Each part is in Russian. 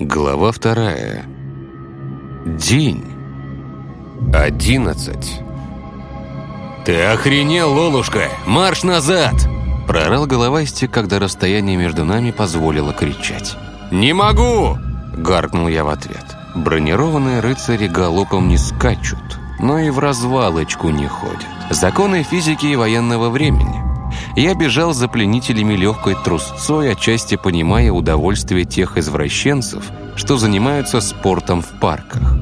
Глава вторая. День. Одиннадцать. «Ты охренел, Лолушка! Марш назад!» Проорал головастик, когда расстояние между нами позволило кричать. «Не могу!» — гаркнул я в ответ. Бронированные рыцари галопом не скачут, но и в развалочку не ходят. Законы физики и военного времени. Я бежал за пленителями легкой трусцой, отчасти понимая удовольствие тех извращенцев, что занимаются спортом в парках.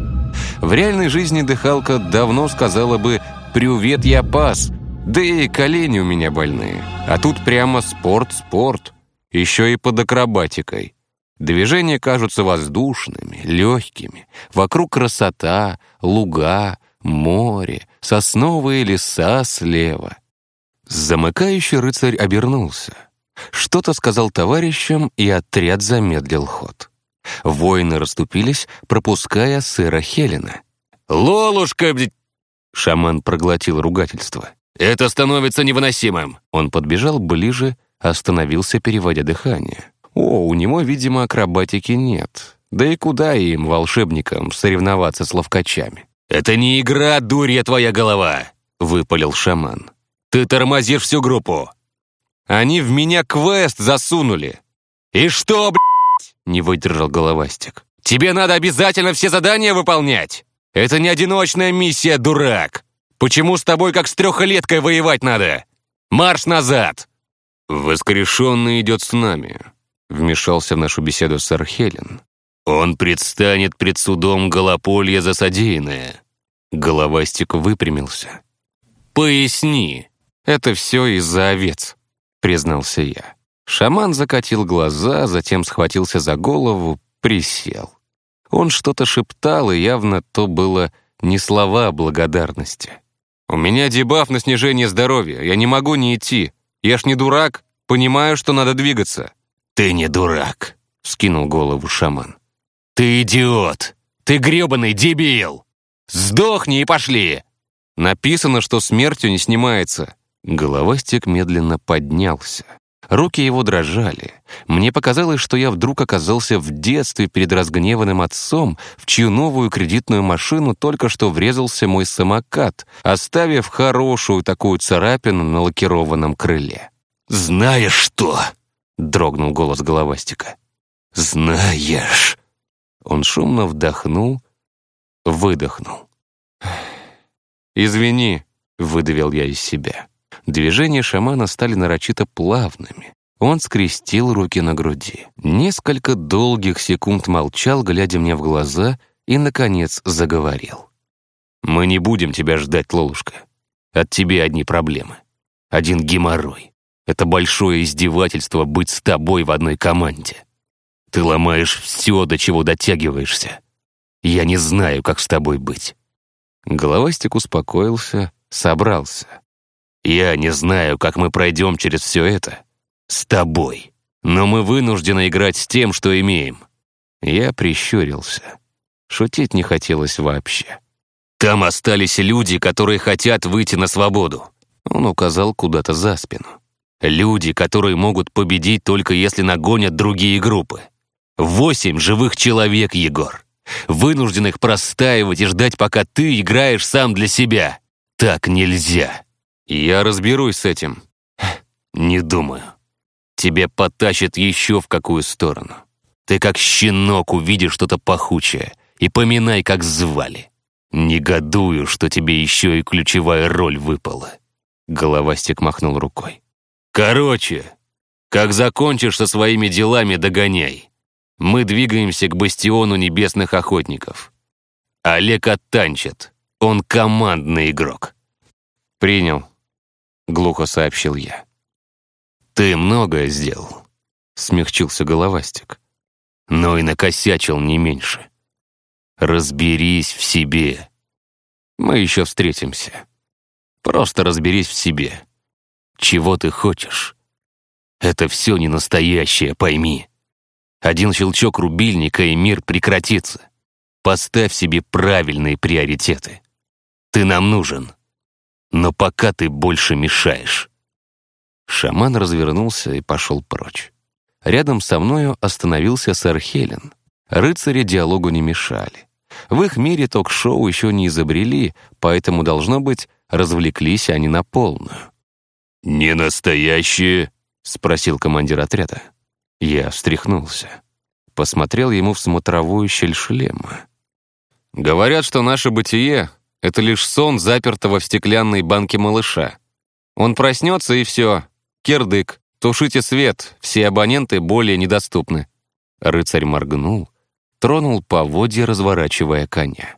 В реальной жизни дыхалка давно сказала бы «Привет, я пас!» Да и колени у меня больные. А тут прямо спорт-спорт. Еще и под акробатикой. Движения кажутся воздушными, легкими. Вокруг красота, луга, море, сосновые леса слева. Замыкающий рыцарь обернулся. Что-то сказал товарищам, и отряд замедлил ход. Воины расступились, пропуская сыра Хелена. «Лолушка, блядь!» Шаман проглотил ругательство. «Это становится невыносимым!» Он подбежал ближе, остановился, переводя дыхание. «О, у него, видимо, акробатики нет. Да и куда им, волшебникам, соревноваться с ловкачами?» «Это не игра, дурья твоя голова!» — выпалил шаман. «Ты тормозишь всю группу!» «Они в меня квест засунули!» «И что, блядь?» — не выдержал головастик. «Тебе надо обязательно все задания выполнять! Это не одиночная миссия, дурак! Почему с тобой как с трехлеткой воевать надо? Марш назад!» «Воскрешенный идет с нами», — вмешался в нашу беседу сэр Хелен. «Он предстанет пред судом Голополья за содеянное». Головастик выпрямился. «Поясни». «Это все из-за овец», — признался я. Шаман закатил глаза, затем схватился за голову, присел. Он что-то шептал, и явно то было не слова благодарности. «У меня дебаф на снижение здоровья, я не могу не идти. Я ж не дурак, понимаю, что надо двигаться». «Ты не дурак», — скинул голову шаман. «Ты идиот! Ты гребаный дебил! Сдохни и пошли!» Написано, что смертью не снимается. Головастик медленно поднялся. Руки его дрожали. Мне показалось, что я вдруг оказался в детстве перед разгневанным отцом, в чью новую кредитную машину только что врезался мой самокат, оставив хорошую такую царапину на лакированном крыле. «Знаешь что?» — дрогнул голос головастика. «Знаешь!» Он шумно вдохнул, выдохнул. «Извини», — выдавил я из себя. Движения шамана стали нарочито плавными. Он скрестил руки на груди. Несколько долгих секунд молчал, глядя мне в глаза, и, наконец, заговорил. «Мы не будем тебя ждать, Лолушка. От тебя одни проблемы. Один геморрой. Это большое издевательство быть с тобой в одной команде. Ты ломаешь все, до чего дотягиваешься. Я не знаю, как с тобой быть». Головастик успокоился, собрался. Я не знаю, как мы пройдем через все это. С тобой. Но мы вынуждены играть с тем, что имеем». Я прищурился. Шутить не хотелось вообще. «Там остались люди, которые хотят выйти на свободу». Он указал куда-то за спину. «Люди, которые могут победить только если нагонят другие группы. Восемь живых человек, Егор. Вынужденных простаивать и ждать, пока ты играешь сам для себя. Так нельзя». «Я разберусь с этим». «Не думаю. Тебе потащит еще в какую сторону. Ты как щенок увидишь что-то пахучее и поминай, как звали. Негодую, что тебе еще и ключевая роль выпала». Головастик махнул рукой. «Короче, как закончишь со своими делами, догоняй. Мы двигаемся к бастиону небесных охотников. Олег оттанчит. Он командный игрок». «Принял», — глухо сообщил я. «Ты многое сделал», — смягчился головастик. «Но и накосячил не меньше. Разберись в себе. Мы еще встретимся. Просто разберись в себе. Чего ты хочешь? Это все не настоящее, пойми. Один щелчок рубильника, и мир прекратится. Поставь себе правильные приоритеты. Ты нам нужен но пока ты больше мешаешь». Шаман развернулся и пошел прочь. Рядом со мною остановился сэр Хелен. Рыцари диалогу не мешали. В их мире ток-шоу еще не изобрели, поэтому, должно быть, развлеклись они на полную. «Не настоящие?» — спросил командир отряда. Я встряхнулся. Посмотрел ему в смотровую щель шлема. «Говорят, что наше бытие — это лишь сон запертого в стеклянной банке малыша. Он проснется, и все. Кирдык, тушите свет, все абоненты более недоступны». Рыцарь моргнул, тронул поводья, разворачивая коня.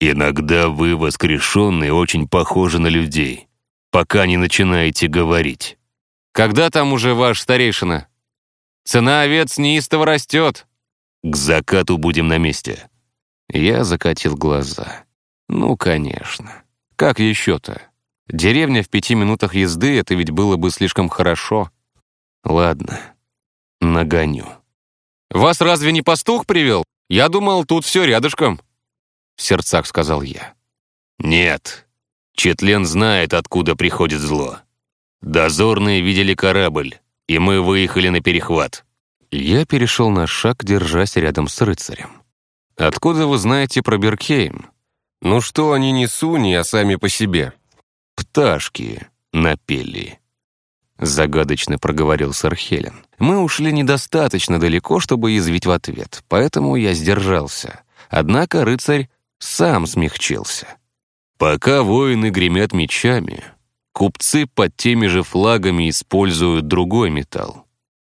«Иногда вы, воскрешенные, очень похожи на людей, пока не начинаете говорить». «Когда там уже ваш старейшина?» Цена овец неистово растет. К закату будем на месте. Я закатил глаза. Ну, конечно. Как еще-то? Деревня в пяти минутах езды — это ведь было бы слишком хорошо. Ладно, нагоню. «Вас разве не пастух привел? Я думал, тут все рядышком», — в сердцах сказал я. «Нет, Четлен знает, откуда приходит зло. Дозорные видели корабль и мы выехали на перехват». Я перешел на шаг, держась рядом с рыцарем. «Откуда вы знаете про Беркейм? Ну что они не суни, а сами по себе?» «Пташки напели», — загадочно проговорил сэр Хелен. Мы ушли недостаточно далеко, чтобы язвить в ответ, поэтому я сдержался. Однако рыцарь сам смягчился. «Пока воины гремят мечами, Купцы под теми же флагами используют другой металл.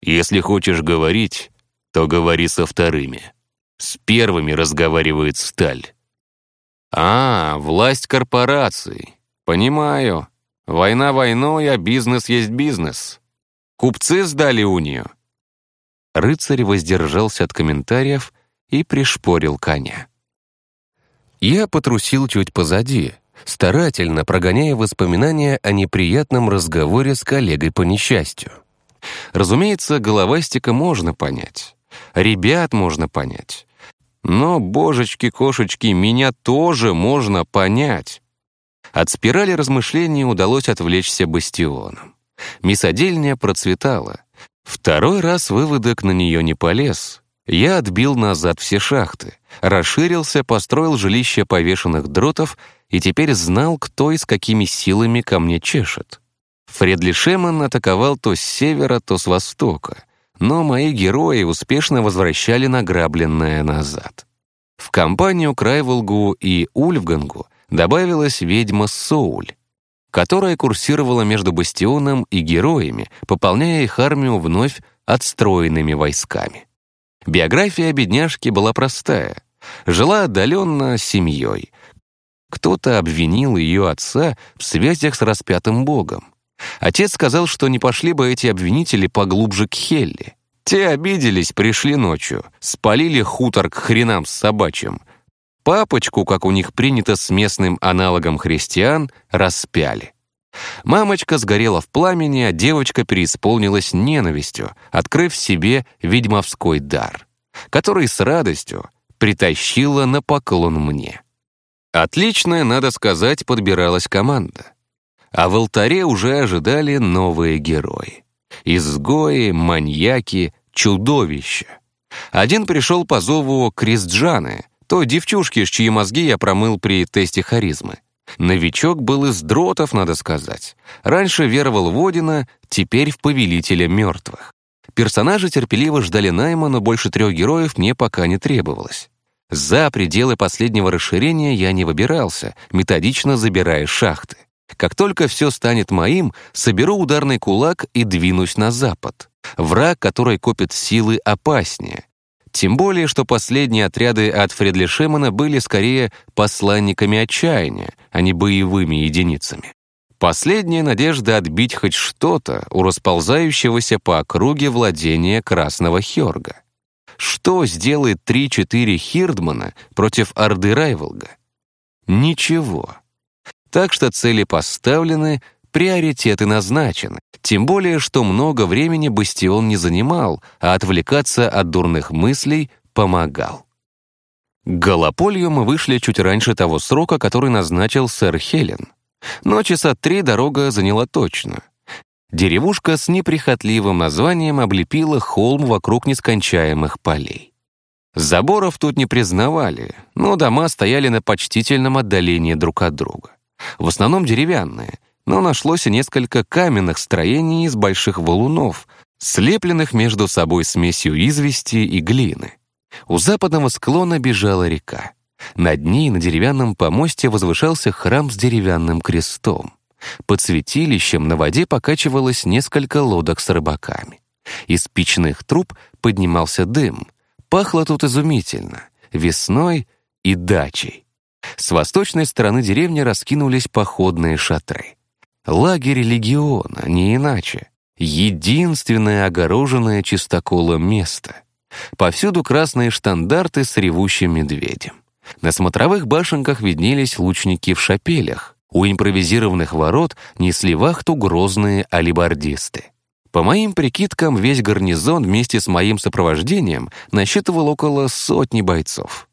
Если хочешь говорить, то говори со вторыми. С первыми разговаривает сталь. А, власть корпораций. Понимаю. Война войной, а бизнес есть бизнес. Купцы сдали унию. Рыцарь воздержался от комментариев и пришпорил коня. Я потрусил чуть позади, старательно прогоняя воспоминания о неприятном разговоре с коллегой по несчастью. Разумеется, головастика можно понять. Ребят можно понять. Но, божечки-кошечки, меня тоже можно понять. От спирали размышлений удалось отвлечься бастионом. Мясодельня процветала. Второй раз выводок на нее не полез. Я отбил назад все шахты, расширился, построил жилище повешенных дротов и теперь знал, кто и с какими силами ко мне чешет. Фредли Шеман атаковал то с севера, то с востока, но мои герои успешно возвращали награбленное назад. В компанию к Райволгу и Ульфгангу добавилась ведьма Соуль, которая курсировала между бастионом и героями, пополняя их армию вновь отстроенными войсками. Биография бедняжки была простая. Жила отдаленно с семьей. Кто-то обвинил ее отца в связях с распятым богом. Отец сказал, что не пошли бы эти обвинители поглубже к Хелли. Те обиделись, пришли ночью, спалили хутор к хренам с собачьим. Папочку, как у них принято с местным аналогом христиан, распяли. Мамочка сгорела в пламени, а девочка переисполнилась ненавистью, открыв себе ведьмовской дар, который с радостью притащила на поклон мне. Отличная, надо сказать, подбиралась команда. А в алтаре уже ожидали новые герои. Изгои, маньяки, чудовища. Один пришел по зову Крисджаны, той девчушки, чьи мозги я промыл при тесте харизмы. Новичок был из дротов, надо сказать. Раньше веровал в Одина, теперь в Повелителя мертвых. Персонажи терпеливо ждали найма, но больше трех героев мне пока не требовалось. За пределы последнего расширения я не выбирался, методично забирая шахты. Как только все станет моим, соберу ударный кулак и двинусь на запад. Враг, который копит силы, опаснее. Тем более, что последние отряды от Фредли Шемана были скорее посланниками отчаяния, а не боевыми единицами. Последняя надежда отбить хоть что-то у расползающегося по округе владения Красного Хёрга. Что сделает 3-4 Хирдмана против Орды Райволга? Ничего. Так что цели поставлены, приоритеты назначены. Тем более, что много времени Бастион не занимал, а отвлекаться от дурных мыслей помогал. К Голополью мы вышли чуть раньше того срока, который назначил сэр Хелен. Но часа три дорога заняла точно. Деревушка с неприхотливым названием облепила холм вокруг нескончаемых полей. Заборов тут не признавали, но дома стояли на почтительном отдалении друг от друга. В основном деревянные, но нашлось и несколько каменных строений из больших валунов, слепленных между собой смесью извести и глины. У западного склона бежала река. Над ней на деревянном помосте возвышался храм с деревянным крестом. Под святилищем на воде покачивалось несколько лодок с рыбаками. Из печных труб поднимался дым. Пахло тут изумительно — весной и дачей. С восточной стороны деревни раскинулись походные шатры. Лагерь легиона, не иначе. Единственное огороженное чистоколом место. Повсюду красные штандарты с ревущим медведем. На смотровых башенках виднелись лучники в шапелях. У импровизированных ворот несли вахту грозные алибардисты. По моим прикидкам, весь гарнизон вместе с моим сопровождением насчитывал около сотни бойцов.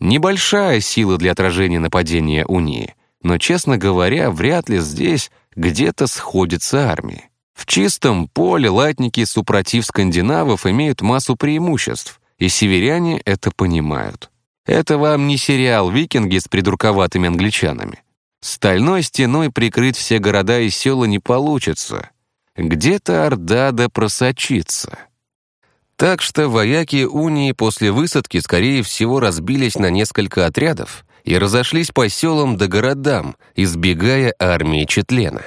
Небольшая сила для отражения нападения унии, но, честно говоря, вряд ли здесь где-то сходятся армии. В чистом поле латники супротив скандинавов имеют массу преимуществ, и северяне это понимают. Это вам не сериал «Викинги» с придурковатыми англичанами. Стальной стеной прикрыть все города и села не получится. Где-то Орда да просочится. Так что вояки унии после высадки, скорее всего, разбились на несколько отрядов и разошлись по селам да городам, избегая армии Четлена.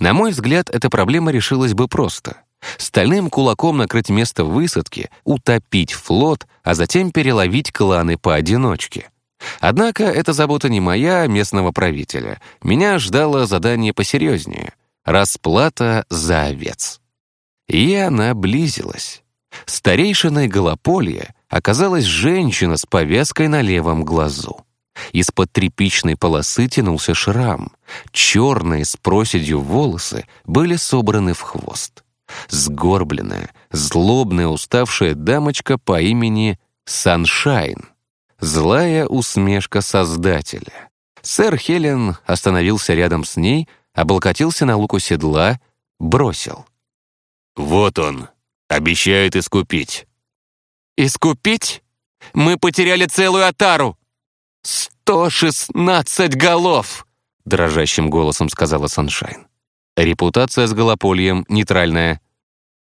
На мой взгляд, эта проблема решилась бы просто. Стальным кулаком накрыть место высадки, утопить флот, а затем переловить кланы поодиночке. Однако эта забота не моя, а местного правителя. Меня ждало задание посерьезнее — расплата за овец. И она близилась. Старейшиной Голополья оказалась женщина с повязкой на левом глазу. Из-под тряпичной полосы тянулся шрам. Черные с проседью волосы были собраны в хвост сгорбленная, злобная уставшая дамочка по имени Саншайн. Злая усмешка Создателя. Сэр Хелен остановился рядом с ней, облокотился на луку седла, бросил. «Вот он, обещает искупить». «Искупить? Мы потеряли целую отару! Сто шестнадцать голов!» дрожащим голосом сказала Саншайн. Репутация с Голопольем нейтральная.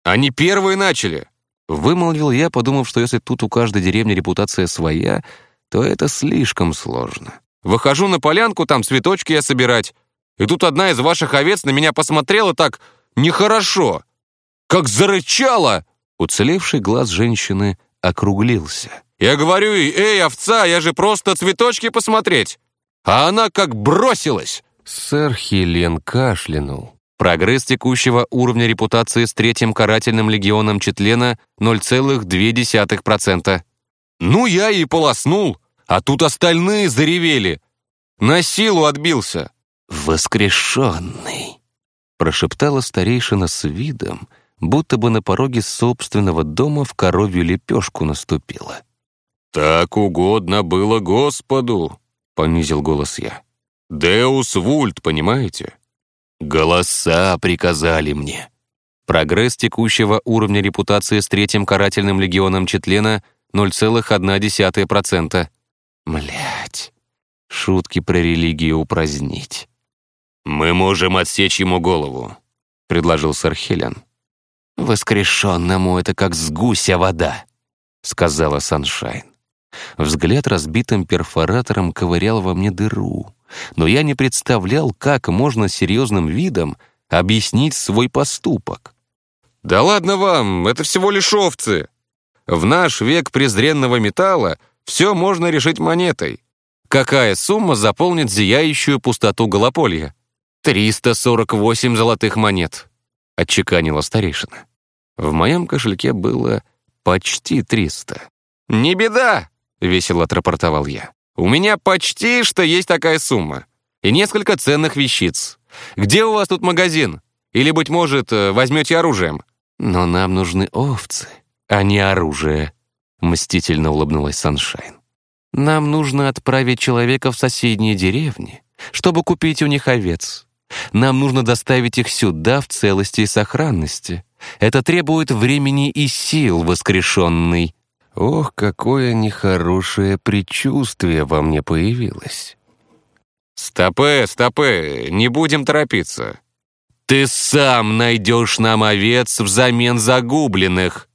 «Они первые начали!» Вымолвил я, подумав, что если тут у каждой деревни репутация своя, то это слишком сложно. Выхожу на полянку, там цветочки я собирать, и тут одна из ваших овец на меня посмотрела так нехорошо. Как зарычала! Уцелевший глаз женщины округлился. Я говорю ей, «Эй, овца, я же просто цветочки посмотреть!» А она как бросилась. Сэр Хелен кашлянул. Прогресс текущего уровня репутации с третьим карательным легионом Четлена 0,2%. Ну, я и полоснул, а тут остальные заревели. На силу отбился. «Воскрешенный», — прошептала старейшина с видом, будто бы на пороге собственного дома в коровью лепешку наступила. «Так угодно было Господу», — понизил голос я. «Деус вульт, понимаете? Голоса приказали мне. Прогресс текущего уровня репутации с третьим карательным легионом Четлена 0,1%. Млять, шутки про религию упразднить. «Мы можем отсечь ему голову», — предложил сэр Хелен. «Воскрешенному это как с гуся вода», — сказала Саншайн. Взгляд разбитым перфоратором ковырял во мне дыру но я не представлял, как можно серьезным видом объяснить свой поступок. «Да ладно вам, это всего лишь овцы. В наш век презренного металла все можно решить монетой. Какая сумма заполнит зияющую пустоту Голополья? «348 золотых монет», — отчеканила старейшина. В моем кошельке было почти 300. «Не беда», — весело отрапортовал я. У меня почти что есть такая сумма. И несколько ценных вещиц. Где у вас тут магазин? Или, быть может, э, возьмете оружием?» «Но нам нужны овцы, а не оружие», — мстительно улыбнулась Саншайн. «Нам нужно отправить человека в соседние деревни, чтобы купить у них овец. Нам нужно доставить их сюда в целости и сохранности. Это требует времени и сил, воскрешенный». Ох, какое нехорошее предчувствие во мне появилось. «Стопе, стопе, не будем торопиться. Ты сам найдешь нам овец взамен загубленных!»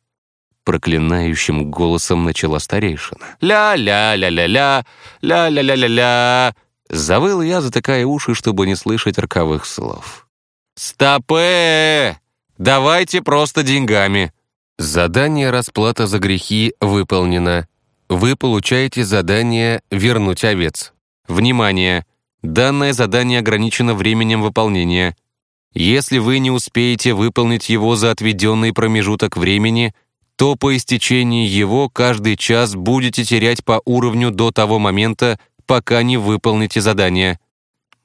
Проклинающим голосом начала старейшина. «Ля-ля-ля-ля-ля, ля-ля-ля-ля-ля!» Завыл я, затыкая уши, чтобы не слышать роковых слов. «Стопе! Давайте просто деньгами!» Задание «Расплата за грехи» выполнено. Вы получаете задание «Вернуть овец». Внимание! Данное задание ограничено временем выполнения. Если вы не успеете выполнить его за отведенный промежуток времени, то по истечении его каждый час будете терять по уровню до того момента, пока не выполните задание.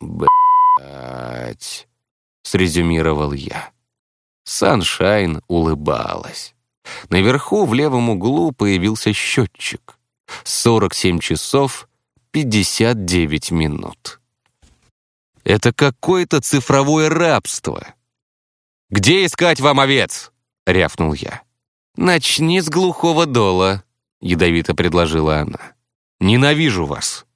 «Блядь», — срезюмировал я. Саншайн улыбалась. Наверху в левом углу появился счетчик. 47 часов 59 минут. Это какое-то цифровое рабство. «Где искать вам овец?» — рявкнул я. «Начни с глухого дола», — ядовито предложила она. «Ненавижу вас.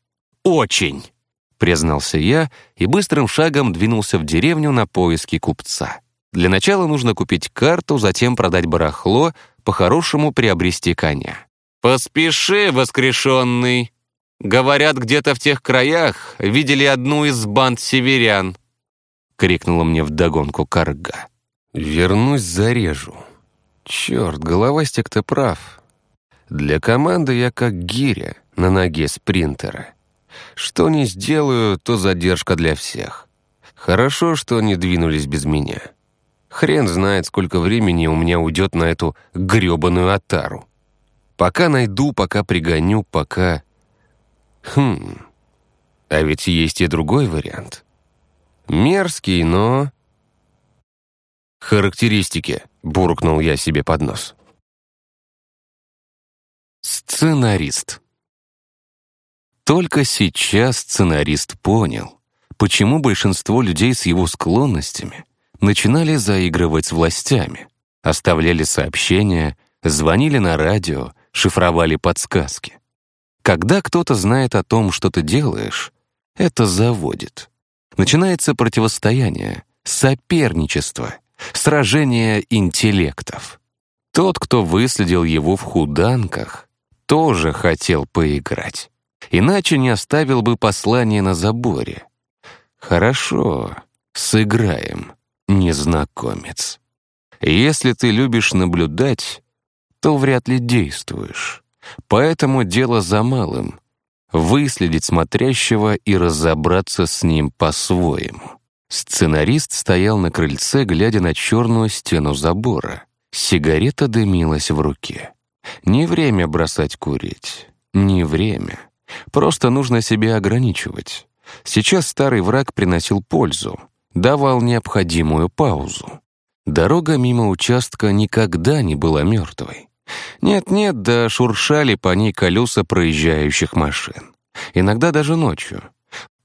Очень», — признался я и быстрым шагом двинулся в деревню на поиски купца. Для начала нужно купить карту, затем продать барахло, по-хорошему приобрести коня. «Поспеши, воскрешенный!» Говорят, где-то в тех краях видели одну из банд северян. Крикнула мне вдогонку карга. «Вернусь, зарежу. Черт, головастик-то прав. Для команды я как гиря на ноге спринтера. Что не сделаю, то задержка для всех. Хорошо, что они двинулись без меня». Хрен знает, сколько времени у меня уйдет на эту грёбаную отару. Пока найду, пока пригоню, пока... Хм... А ведь есть и другой вариант. Мерзкий, но... Характеристики, буркнул я себе под нос. Сценарист. Только сейчас сценарист понял, почему большинство людей с его склонностями начинали заигрывать с властями, оставляли сообщения, звонили на радио, шифровали подсказки. Когда кто-то знает о том, что ты делаешь, это заводит. Начинается противостояние, соперничество, сражение интеллектов. Тот, кто выследил его в худанках, тоже хотел поиграть. Иначе не оставил бы послание на заборе. Хорошо, сыграем незнакомец. Если ты любишь наблюдать, то вряд ли действуешь. Поэтому дело за малым — выследить смотрящего и разобраться с ним по-своему. Сценарист стоял на крыльце, глядя на черную стену забора. Сигарета дымилась в руке. Не время бросать курить. Не время. Просто нужно себя ограничивать. Сейчас старый враг приносил пользу давал необходимую паузу. Дорога мимо участка никогда не была мертвой. Нет-нет, да шуршали по ней колеса проезжающих машин. Иногда даже ночью.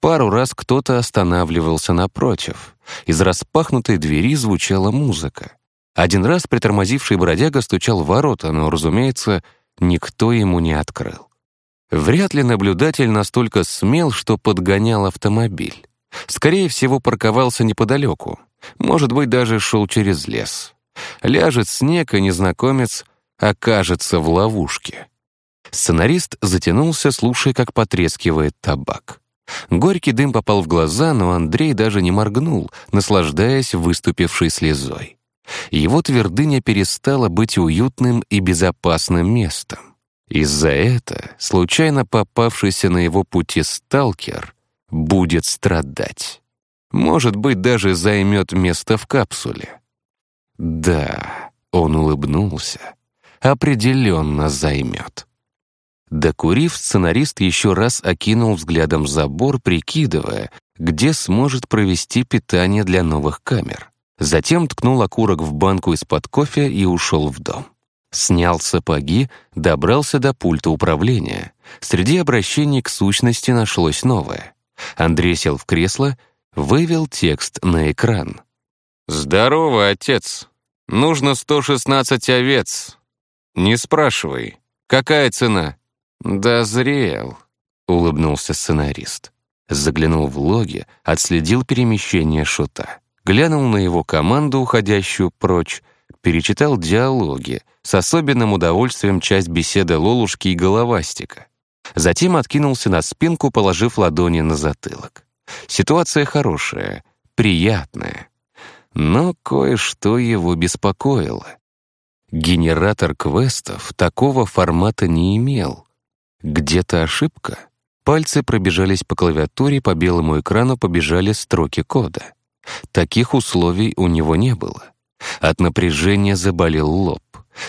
Пару раз кто-то останавливался напротив. Из распахнутой двери звучала музыка. Один раз притормозивший бродяга стучал в ворота, но, разумеется, никто ему не открыл. Вряд ли наблюдатель настолько смел, что подгонял автомобиль. Скорее всего, парковался неподалеку. Может быть, даже шел через лес. Ляжет снег, и незнакомец окажется в ловушке. Сценарист затянулся, слушая, как потрескивает табак. Горький дым попал в глаза, но Андрей даже не моргнул, наслаждаясь выступившей слезой. Его твердыня перестала быть уютным и безопасным местом. Из-за этого случайно попавшийся на его пути сталкер будет страдать. Может быть, даже займет место в капсуле. Да, он улыбнулся. Определенно займет. Докурив, сценарист еще раз окинул взглядом забор, прикидывая, где сможет провести питание для новых камер. Затем ткнул окурок в банку из-под кофе и ушел в дом. Снял сапоги, добрался до пульта управления. Среди обращений к сущности нашлось новое. Андрей сел в кресло, вывел текст на экран. «Здорово, отец. Нужно 116 овец. Не спрашивай. Какая цена?» «Дозрел», — улыбнулся сценарист. Заглянул в логи, отследил перемещение шута. Глянул на его команду, уходящую прочь, перечитал диалоги, с особенным удовольствием часть беседы Лолушки и Головастика. Затем откинулся на спинку, положив ладони на затылок. Ситуация хорошая, приятная. Но кое-что его беспокоило. Генератор квестов такого формата не имел. Где-то ошибка. Пальцы пробежались по клавиатуре, по белому экрану побежали строки кода. Таких условий у него не было. От напряжения заболел лоб.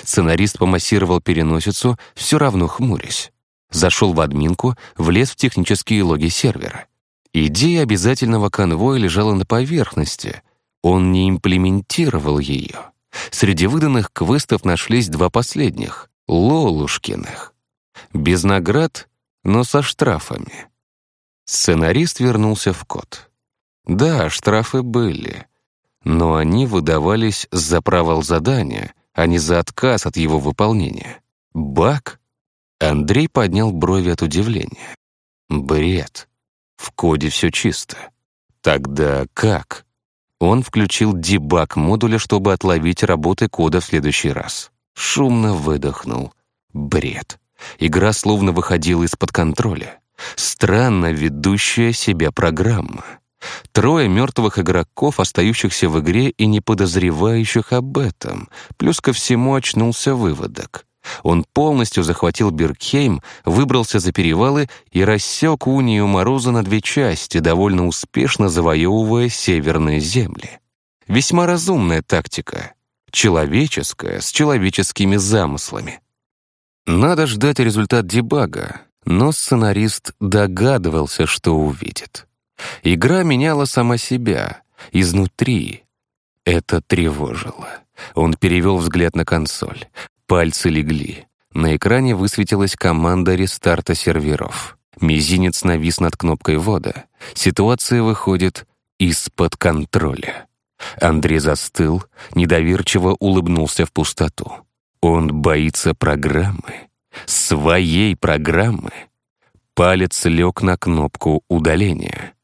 Сценарист помассировал переносицу, все равно хмурясь. Зашел в админку, влез в технические логи сервера. Идея обязательного конвоя лежала на поверхности. Он не имплементировал ее. Среди выданных квестов нашлись два последних — Лолушкиных. Без наград, но со штрафами. Сценарист вернулся в код. Да, штрафы были, но они выдавались за провал задания, а не за отказ от его выполнения. Баг? Андрей поднял брови от удивления. Бред. В коде все чисто. Тогда как? Он включил дебаг модуля, чтобы отловить работы кода в следующий раз. Шумно выдохнул. Бред. Игра словно выходила из-под контроля. Странно ведущая себя программа. Трое мертвых игроков, остающихся в игре и не подозревающих об этом. Плюс ко всему очнулся выводок. Он полностью захватил Бергхейм, выбрался за перевалы и рассек унию Мороза на две части, довольно успешно завоевывая северные земли. Весьма разумная тактика. Человеческая, с человеческими замыслами. Надо ждать результат дебага, но сценарист догадывался, что увидит. Игра меняла сама себя, изнутри. Это тревожило. Он перевел взгляд на консоль. Пальцы легли. На экране высветилась команда рестарта серверов. Мизинец навис над кнопкой ввода. Ситуация выходит из-под контроля. Андрей застыл, недоверчиво улыбнулся в пустоту. Он боится программы. Своей программы. Палец лег на кнопку удаления.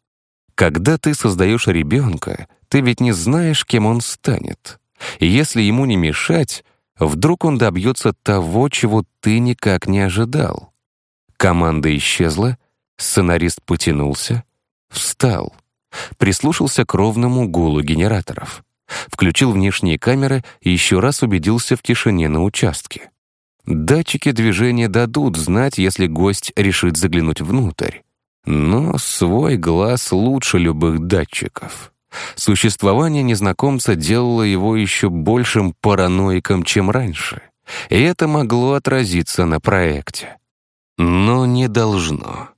Когда ты создаешь ребенка, ты ведь не знаешь, кем он станет. И если ему не мешать, Вдруг он добьется того, чего ты никак не ожидал. Команда исчезла, сценарист потянулся, встал, прислушался к ровному гулу генераторов, включил внешние камеры и еще раз убедился в тишине на участке. Датчики движения дадут знать, если гость решит заглянуть внутрь. Но свой глаз лучше любых датчиков. Существование незнакомца делало его еще большим параноиком, чем раньше, и это могло отразиться на проекте. Но не должно.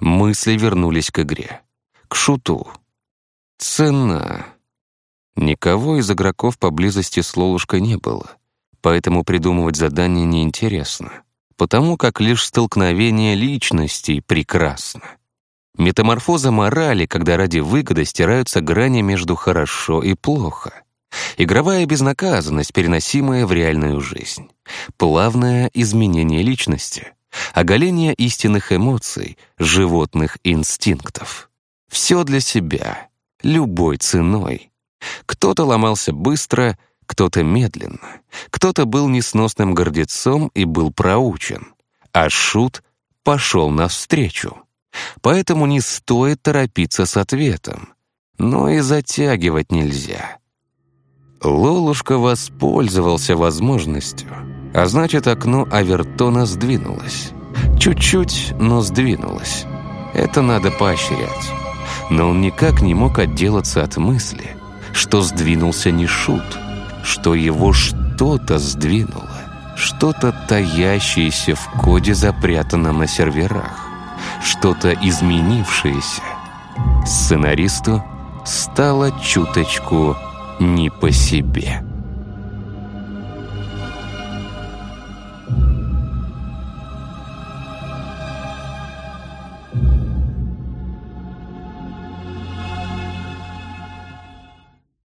Мысли вернулись к игре. К шуту. Цена. Никого из игроков поблизости с Лолушкой не было, поэтому придумывать задание неинтересно, потому как лишь столкновение личностей прекрасно. Метаморфоза морали, когда ради выгоды стираются грани между хорошо и плохо. Игровая безнаказанность, переносимая в реальную жизнь. Плавное изменение личности. Оголение истинных эмоций, животных инстинктов. Все для себя, любой ценой. Кто-то ломался быстро, кто-то медленно. Кто-то был несносным гордецом и был проучен. А Шут пошел навстречу. Поэтому не стоит торопиться с ответом. Но и затягивать нельзя. Лолушка воспользовался возможностью, а значит, окно Авертона сдвинулось. Чуть-чуть, но сдвинулось. Это надо поощрять. Но он никак не мог отделаться от мысли, что сдвинулся не шут, что его что-то сдвинуло, что-то таящееся в коде, запрятанном на серверах что-то изменившееся. Сценаристу стало чуточку не по себе.